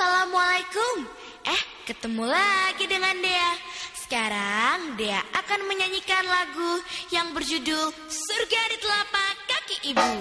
Assalamualaikum. Eh, ketemu lagi dengan Dea. Sekarang Dea akan menyanyikan lagu yang berjudul Surga di Telapak Kaki Ibu.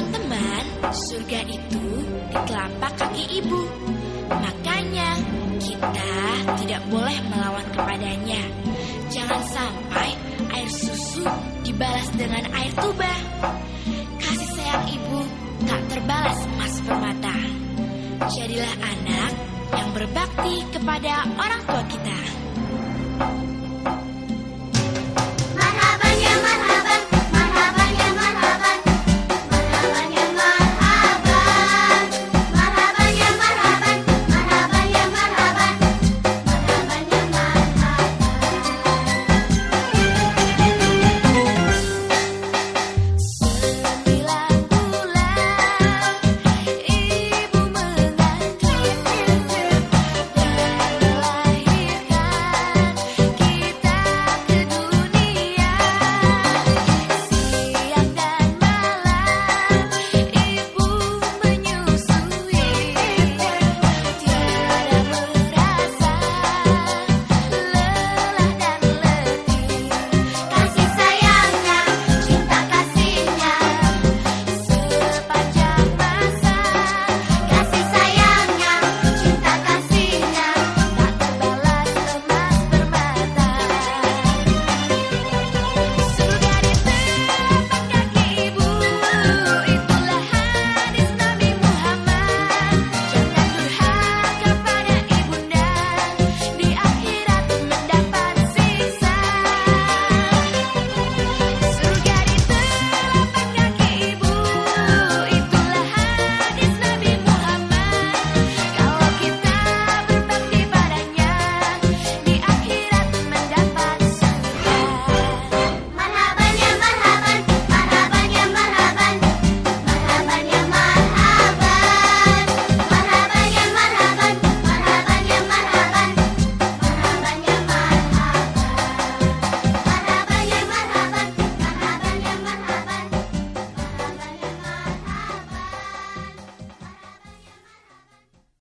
Teman-teman, surga itu di telapak kaki ibu. Makanya kita tidak boleh melawan kepadanya. Jangan sampai air susu dibalas dengan air tuba. Kasih sayang ibu tak terbalas emas permata Jadilah anak yang berbakti kepada orang tua kita